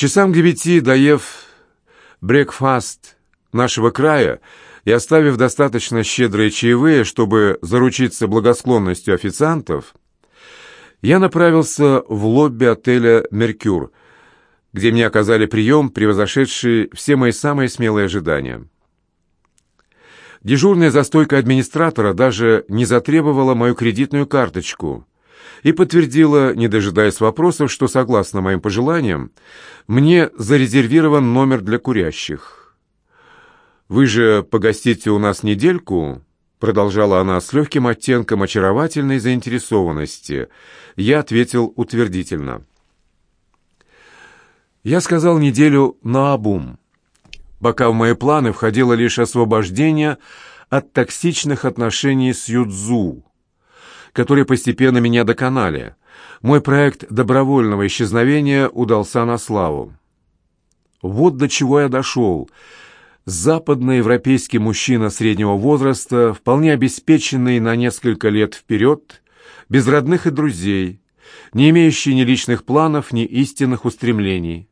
Часам к девяти, доев брекфаст нашего края и оставив достаточно щедрые чаевые, чтобы заручиться благосклонностью официантов, я направился в лобби отеля «Меркюр», где мне оказали прием, превозошедший все мои самые смелые ожидания. Дежурная за стойкой администратора даже не затребовала мою кредитную карточку и подтвердила, не дожидаясь вопросов, что, согласно моим пожеланиям, мне зарезервирован номер для курящих. «Вы же погостите у нас недельку?» Продолжала она с легким оттенком очаровательной заинтересованности. Я ответил утвердительно. Я сказал неделю наобум, пока в мои планы входило лишь освобождение от токсичных отношений с Юдзу, которые постепенно меня доконали. Мой проект добровольного исчезновения удался на славу. Вот до чего я дошел. Западноевропейский мужчина среднего возраста, вполне обеспеченный на несколько лет вперед, без родных и друзей, не имеющий ни личных планов, ни истинных устремлений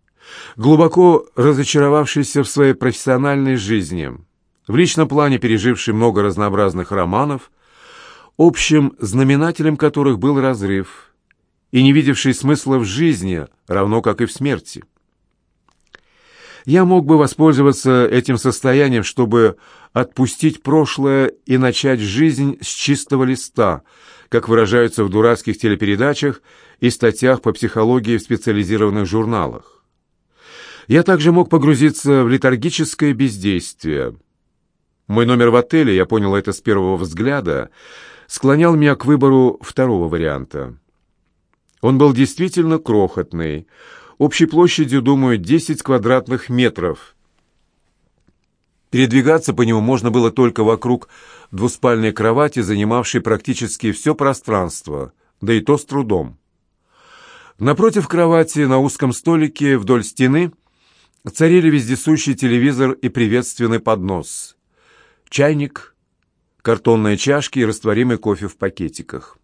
глубоко разочаровавшийся в своей профессиональной жизни, в личном плане переживший много разнообразных романов, общим знаменателем которых был разрыв, и не видевший смысла в жизни, равно как и в смерти. Я мог бы воспользоваться этим состоянием, чтобы отпустить прошлое и начать жизнь с чистого листа, как выражаются в дурацких телепередачах и статьях по психологии в специализированных журналах. Я также мог погрузиться в летаргическое бездействие. Мой номер в отеле, я понял это с первого взгляда, склонял меня к выбору второго варианта. Он был действительно крохотный, общей площадью, думаю, 10 квадратных метров. Передвигаться по нему можно было только вокруг двуспальной кровати, занимавшей практически все пространство, да и то с трудом. Напротив кровати на узком столике вдоль стены – Царили вездесущий телевизор и приветственный поднос. Чайник, картонные чашки и растворимый кофе в пакетиках.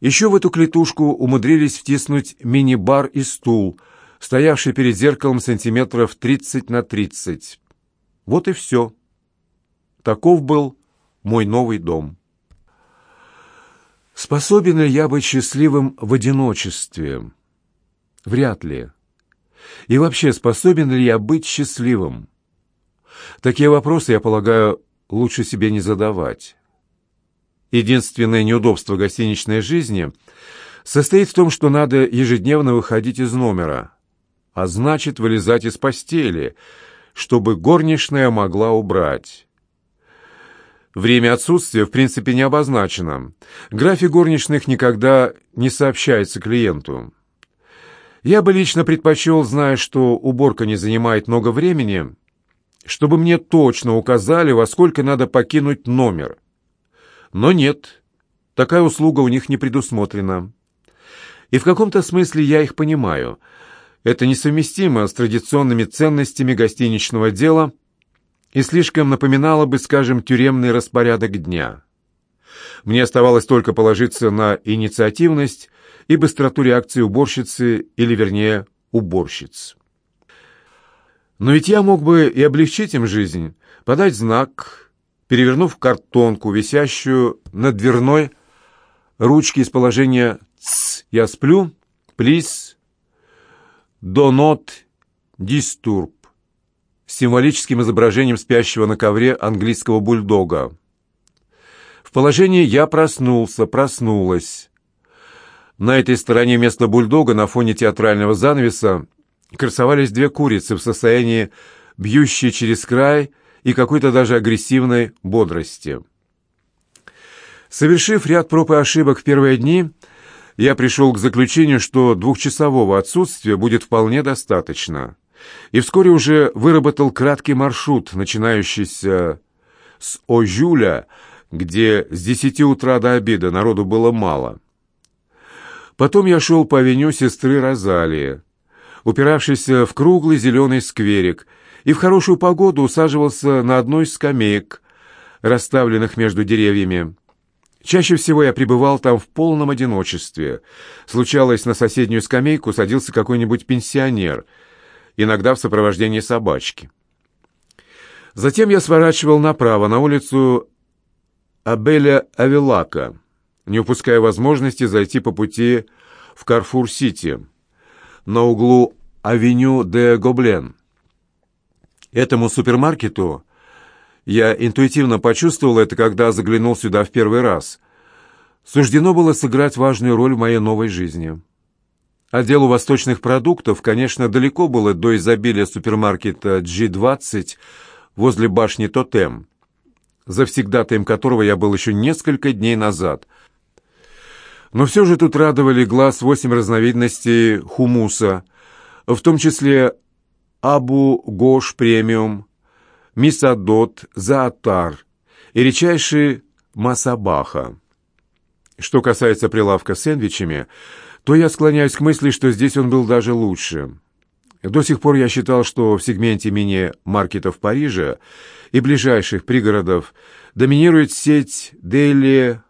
Еще в эту клетушку умудрились втиснуть мини-бар и стул, стоявший перед зеркалом сантиметров 30 на 30. Вот и все. Таков был мой новый дом. Способен ли я быть счастливым в одиночестве? Вряд ли. И вообще, способен ли я быть счастливым? Такие вопросы, я полагаю, лучше себе не задавать. Единственное неудобство гостиничной жизни состоит в том, что надо ежедневно выходить из номера, а значит, вылезать из постели, чтобы горничная могла убрать. Время отсутствия в принципе не обозначено. График горничных никогда не сообщается клиенту. Я бы лично предпочел, зная, что уборка не занимает много времени, чтобы мне точно указали, во сколько надо покинуть номер. Но нет, такая услуга у них не предусмотрена. И в каком-то смысле я их понимаю. Это несовместимо с традиционными ценностями гостиничного дела и слишком напоминало бы, скажем, тюремный распорядок дня. Мне оставалось только положиться на инициативность и быстроту реакции уборщицы, или, вернее, уборщиц. Но ведь я мог бы и облегчить им жизнь, подать знак, перевернув картонку, висящую на дверной ручке из положения «Ц, я сплю», «Please», «Do not disturb», с символическим изображением спящего на ковре английского бульдога. В положении «я проснулся», «проснулась». На этой стороне вместо бульдога на фоне театрального занавеса красовались две курицы в состоянии бьющей через край и какой-то даже агрессивной бодрости. Совершив ряд проб и ошибок в первые дни, я пришел к заключению, что двухчасового отсутствия будет вполне достаточно, и вскоре уже выработал краткий маршрут, начинающийся с Ожюля, где с десяти утра до обеда народу было мало – Потом я шел по авеню сестры Розалии, упиравшийся в круглый зеленый скверик, и в хорошую погоду усаживался на одной из скамеек, расставленных между деревьями. Чаще всего я пребывал там в полном одиночестве. Случалось, на соседнюю скамейку садился какой-нибудь пенсионер, иногда в сопровождении собачки. Затем я сворачивал направо, на улицу Абеля Авелака, не упуская возможности зайти по пути в Карфур-Сити, на углу Авеню де Гоблен. Этому супермаркету я интуитивно почувствовал это, когда заглянул сюда в первый раз. Суждено было сыграть важную роль в моей новой жизни. Отделу восточных продуктов, конечно, далеко было до изобилия супермаркета G20 возле башни Тотем, завсегдатаем которого я был еще несколько дней назад. Но все же тут радовали глаз восемь разновидностей хумуса, в том числе Абу Гош премиум, Мисадот, Заатар и редчайший Масабаха. Что касается прилавка с сэндвичами, то я склоняюсь к мысли, что здесь он был даже лучше. До сих пор я считал, что в сегменте мини-маркетов Парижа и ближайших пригородов доминирует сеть Дели